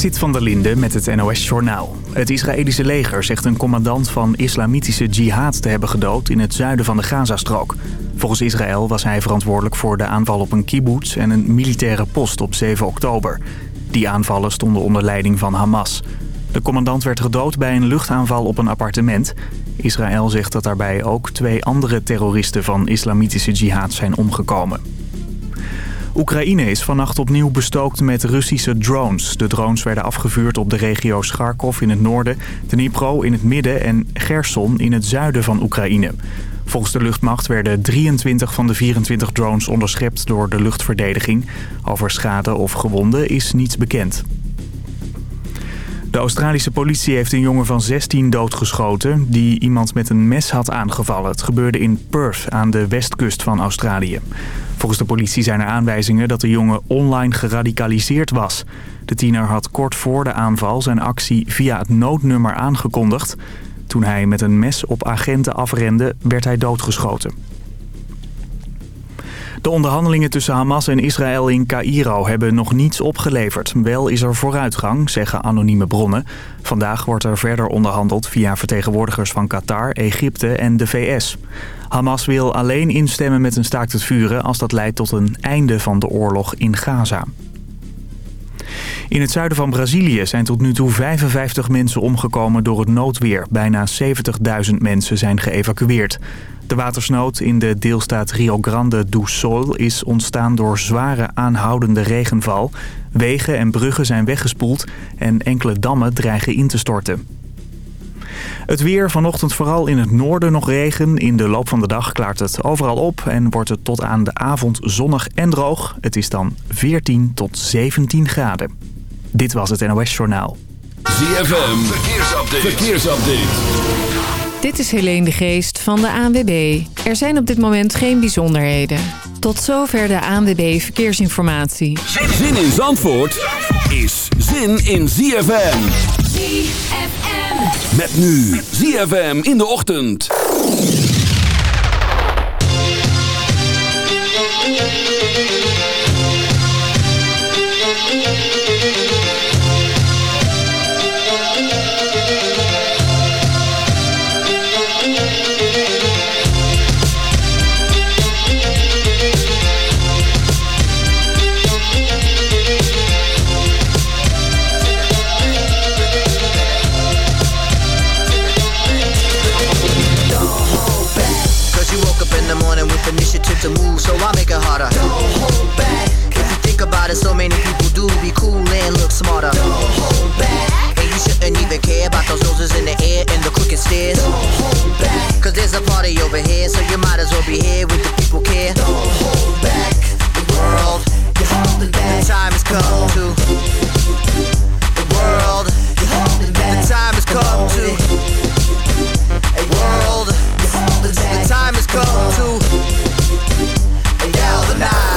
Zit van der Linde met het NOS-journaal. Het Israëlische leger zegt een commandant van islamitische jihad te hebben gedood in het zuiden van de Gazastrook. Volgens Israël was hij verantwoordelijk voor de aanval op een kibbutz en een militaire post op 7 oktober. Die aanvallen stonden onder leiding van Hamas. De commandant werd gedood bij een luchtaanval op een appartement. Israël zegt dat daarbij ook twee andere terroristen van islamitische jihad zijn omgekomen. Oekraïne is vannacht opnieuw bestookt met Russische drones. De drones werden afgevuurd op de regio's Kharkov in het noorden, Dnipro in het midden en Gerson in het zuiden van Oekraïne. Volgens de luchtmacht werden 23 van de 24 drones onderschept door de luchtverdediging. Over schade of gewonden is niets bekend. De Australische politie heeft een jongen van 16 doodgeschoten... die iemand met een mes had aangevallen. Het gebeurde in Perth aan de westkust van Australië. Volgens de politie zijn er aanwijzingen dat de jongen online geradicaliseerd was. De tiener had kort voor de aanval zijn actie via het noodnummer aangekondigd. Toen hij met een mes op agenten afrende, werd hij doodgeschoten. De onderhandelingen tussen Hamas en Israël in Cairo hebben nog niets opgeleverd. Wel is er vooruitgang, zeggen anonieme bronnen. Vandaag wordt er verder onderhandeld via vertegenwoordigers van Qatar, Egypte en de VS. Hamas wil alleen instemmen met een staakt het vuren als dat leidt tot een einde van de oorlog in Gaza. In het zuiden van Brazilië zijn tot nu toe 55 mensen omgekomen door het noodweer. Bijna 70.000 mensen zijn geëvacueerd. De watersnood in de deelstaat Rio Grande do Sul is ontstaan door zware aanhoudende regenval. Wegen en bruggen zijn weggespoeld en enkele dammen dreigen in te storten. Het weer vanochtend vooral in het noorden nog regen. In de loop van de dag klaart het overal op en wordt het tot aan de avond zonnig en droog. Het is dan 14 tot 17 graden. Dit was het NOS Journaal. ZFM, verkeersupdate. verkeersupdate. Dit is Helene de Geest van de ANWB. Er zijn op dit moment geen bijzonderheden. Tot zover de ANWB Verkeersinformatie. Zin in Zandvoort is zin in ZFM. ZFM. Met nu ZFM in de ochtend. You think about it, so many people do be cool and look smarter. Don't hold back. And you shouldn't even care about those noses in the air and the crooked stairs. Don't hold back. Cause there's a party over here, so you might as well be here with the people care. Don't hold back. The world, you're holding back. The time has come to. The world, you're holding back. The time has come to. A world, you're holding back. the time has come to galvanize. Come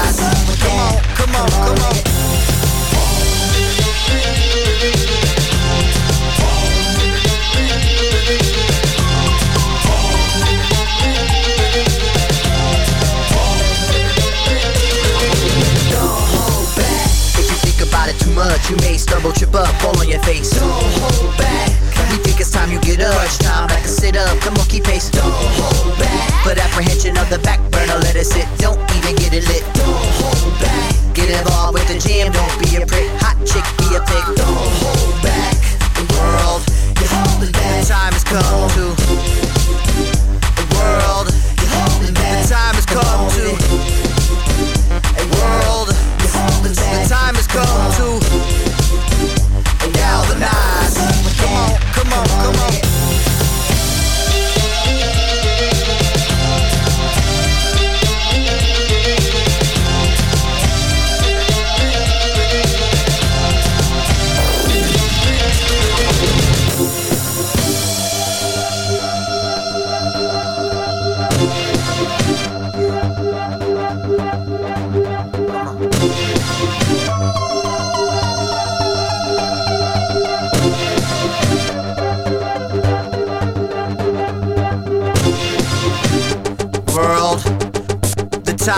much, you may stumble, trip up, fall on your face. Don't hold back. We think it's time you get up. Crunch time, back and sit up. Come on, keep pace. Don't hold back. Put apprehension on the back burner, let it sit. Don't even get it lit. Don't hold back. Get involved with the jam, don't be a prick. Hot chick, be a pig. Don't hold back. The world, you're holding back. The time has come to. The world, you're holding back. The time has come to. A world, you're holding back. The time has come to.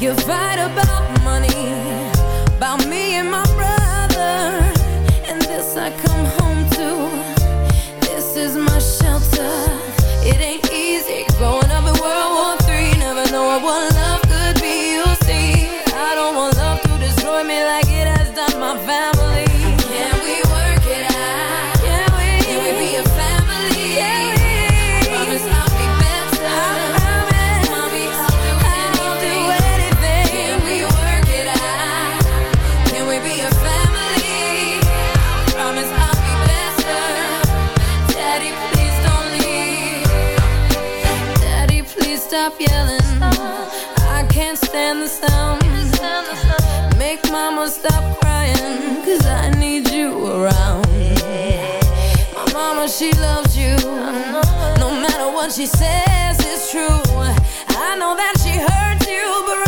You're right about stand the sound. Make mama stop crying Cause I need you around. My mama, she loves you. No matter what she says, it's true. I know that she hurts you, but